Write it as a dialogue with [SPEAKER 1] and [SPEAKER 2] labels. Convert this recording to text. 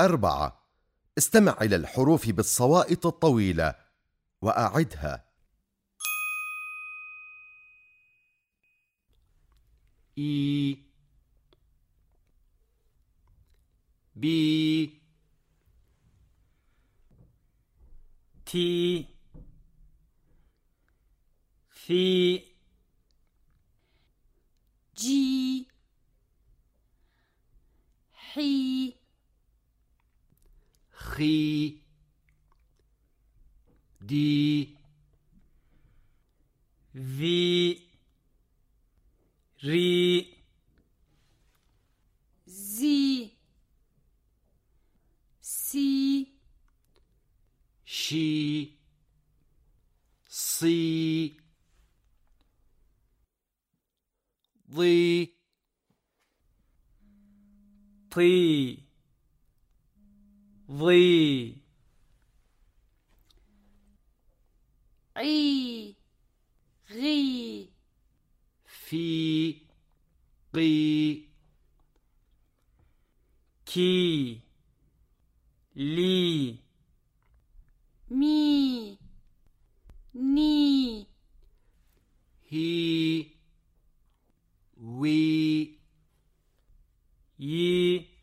[SPEAKER 1] أربعة. استمع إلى الحروف بالصوائط الطويلة وأعدها.
[SPEAKER 2] E B
[SPEAKER 3] T F
[SPEAKER 4] G حي.
[SPEAKER 2] Tri, Di,
[SPEAKER 3] Vi, Ri,
[SPEAKER 4] Zi, Si,
[SPEAKER 2] She, Si, Li,
[SPEAKER 3] Plee. Lee.
[SPEAKER 4] Ri. Ri.
[SPEAKER 2] Fi. Ri.
[SPEAKER 3] Ki. Li.
[SPEAKER 4] Mi. Ni.
[SPEAKER 2] He. We.
[SPEAKER 3] Yi.